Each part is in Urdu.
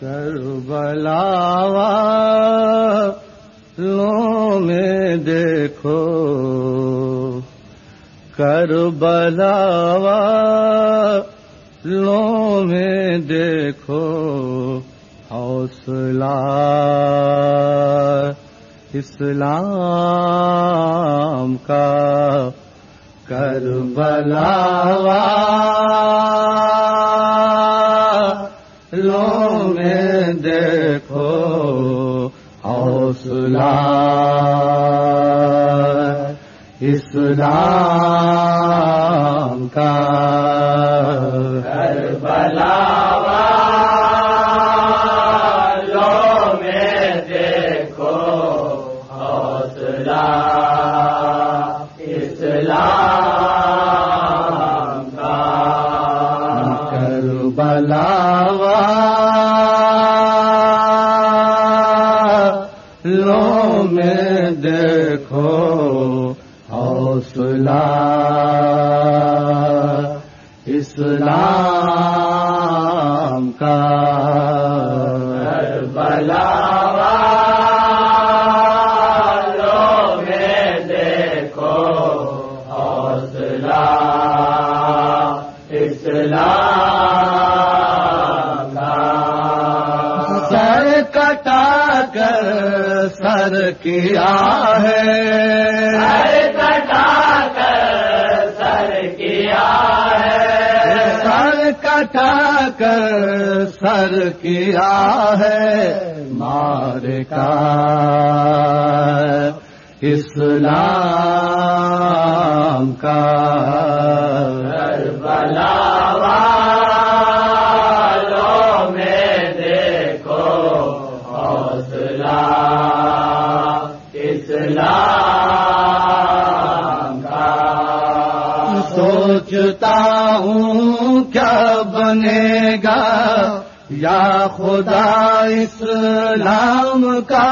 کربلا لو میں دیکھو۔ کربلا لو میں دیکھو۔ حوصلہ اسلام کا۔ کربلا اسلام کا۔ کربلا لو میں دیکھو۔ حوصلہ اسلام کا سر کیا ہے؟ سر کٹا کر سر کیا ہے؟ سر کٹا کر سر کیا ہے؟ مار کا اسلام کا۔ کربلا سوچتا ہوں کیا بنے گا؟ یا خدا اسلام کا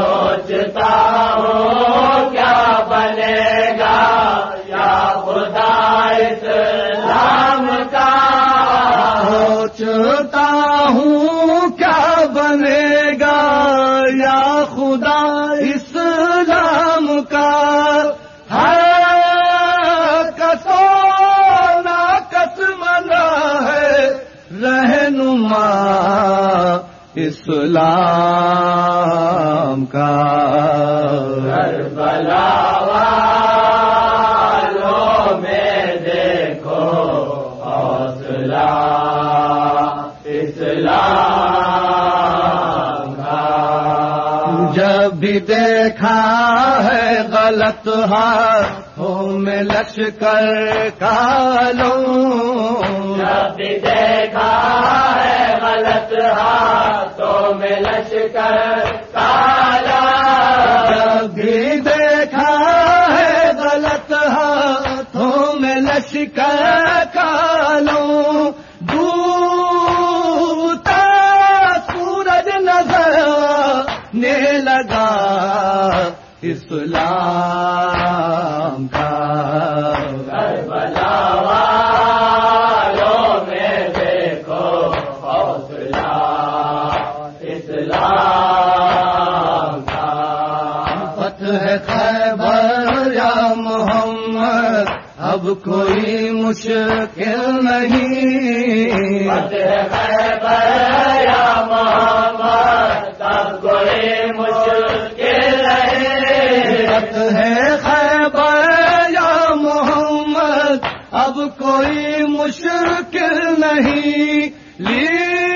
سوچتا ہوں کیا بنے گا؟ یا خدا اسلام کا سوچتا ہوں کیا بنے گا؟ یا خدا اسلام کا اسلام کا۔ کربلا لو میں دیکھو حوصلہ اسلام کا جب بھی دیکھا ہے غلط ہاتھوں میں لشکر کالوں جب بھی دیکھا بھی دیکھا ہے غلط ہاتھوں میں لشکر کالوں ڈوبتا سورج نظر نے لگا اسلام کا۔ محمد اب کوئی مشکل نہیں۔ یا محمد تب کوئی مشکل نہیں۔ فتح خیبر یا محمد اب کوئی مشکل نہیں۔ لیجیے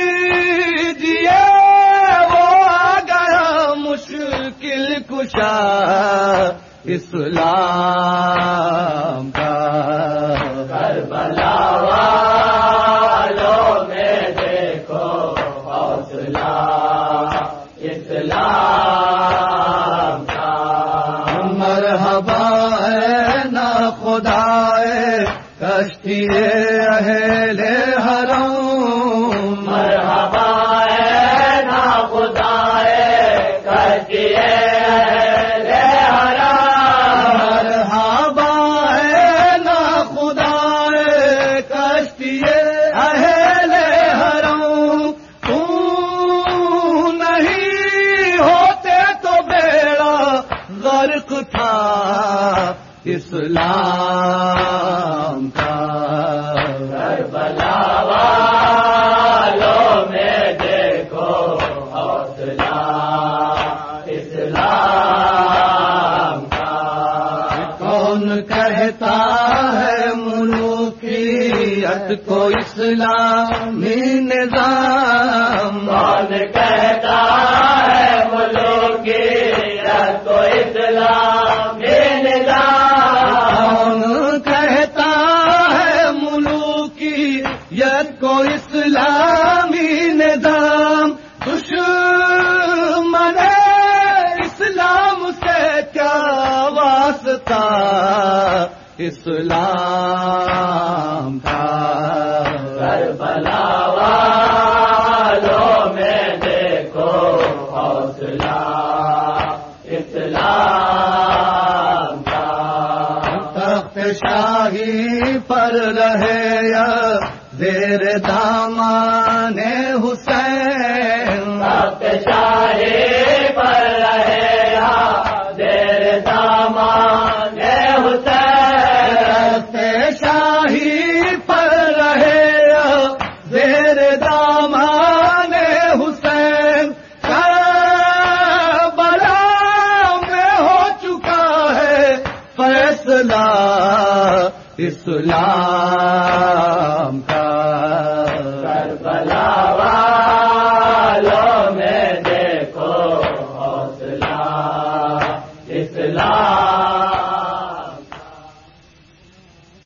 وہ گیا مشکل کشا۔ اسلام کا کربلا والوں میں دیکھو حوصلہ اسلام اسلام کا۔ والوں میں دیکھو حوصلہ۔ اسلام کا۔ کون کہتا ہے ملوکیت کو اسلامی نظام؟ کون کہتا ہے کو اسلام واسطہ اسلام کا کربلا والوں میں دیکھو حوصلہ۔ اسلام تخت شاہی پر رہے یا زیر دامان حسین۔ فیصلہ اسلام